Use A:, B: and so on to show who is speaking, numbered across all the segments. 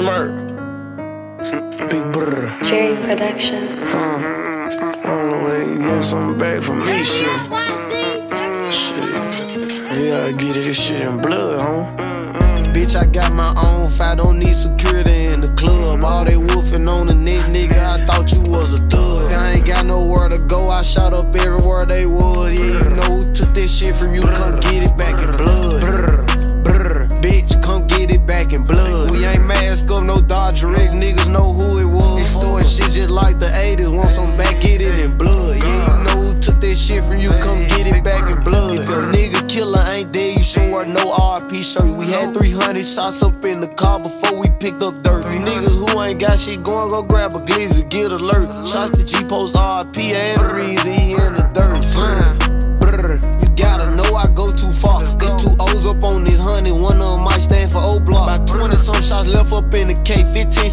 A: Smirk.
B: Big brother.
C: Jerry Production.
B: I don't know when you get something back from me, shit. Shit. You gotta get it, this shit in blood, huh? Bitch, I got my own fight, don't need security in the club. All they wolfing on the neck, nigga, I thought you was a thug. I ain't got nowhere to go, I shot up everywhere they was. Yeah, you know who took this shit from you, come get it back in blood. 80s, want some back, get it in blood. Yeah, you know who took that shit from you, come get it back in blood. If your nigga killer ain't dead, you wear no RP shirt. We had 300 shots up in the car before we picked up dirt. You niggas who ain't got shit going, go grab a glizzy, get alert. Shots to G Post RP and reason in the dirt. Brr, you gotta know I go too far. It's two O's up on this honey, one of them might stand for O block. About 20 some shots left up in the K, 15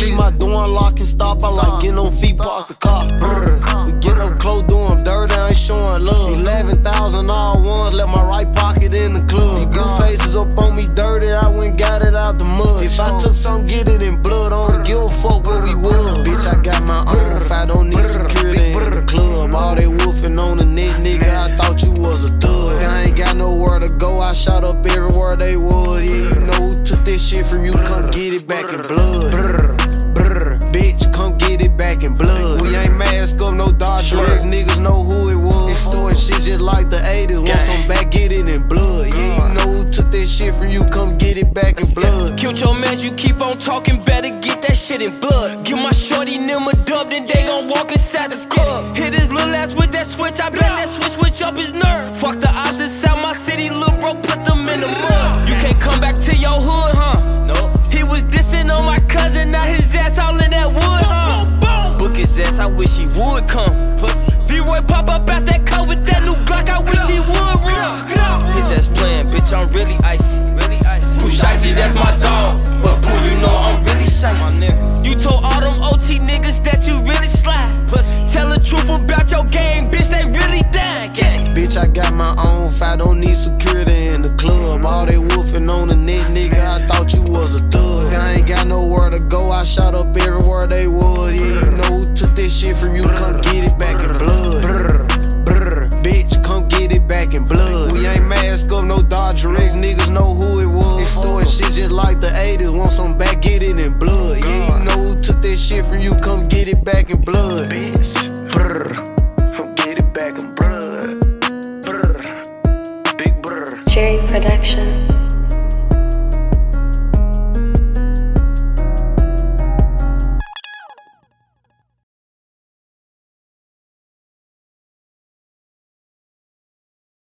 B: Leave my door unlocked and stop. I like getting on feet, park the car. Brr, we get up close, do 'em dirty, I ain't showing love. 11,000 all ones, left my right pocket in the club. These blue faces up on me dirty, I went got it out the mud. If I took some, get it in blood, I don't give a fuck where we was. Bitch, I got my own I don't need security in the club. All they wolfing on the net, nigga, I thought you was a thug. I ain't got nowhere to go, I shot up everywhere they was. Yeah, you know who took this shit from you, come get it back in blood. Like the 80s, want some back, get it in blood. Yeah, you uh. know who took that shit from you, come get it back in blood.
A: Killed your man, you keep on talking, better get that shit in blood. Give my shorty them a dub, then they gon' walk inside the club. Hit his little ass with that switch, I bet that switch switch up his nerve. Fuck the ops inside my city, little bro, put them in the mud. You can't come back to your hood, huh? No. He was dissing on my cousin, now his ass all in that about your game, bitch, they really dying. Gang.
B: Bitch, I got my own fight, don't need security in the club. All they wolfing on the net, nigga, I thought you was a thug. I ain't got nowhere to go, I shot up everywhere they was. Yeah, you know who took this shit from you, come get it back in blood. Brr, brr, bitch, come get it back in blood. We ain't mask up, no Dodger X, niggas know who it was. Extorting shit just like the 80s, want some back, get it in blood. Yeah, you know who took that shit from you, come get it back in blood. Bitch,
C: Production.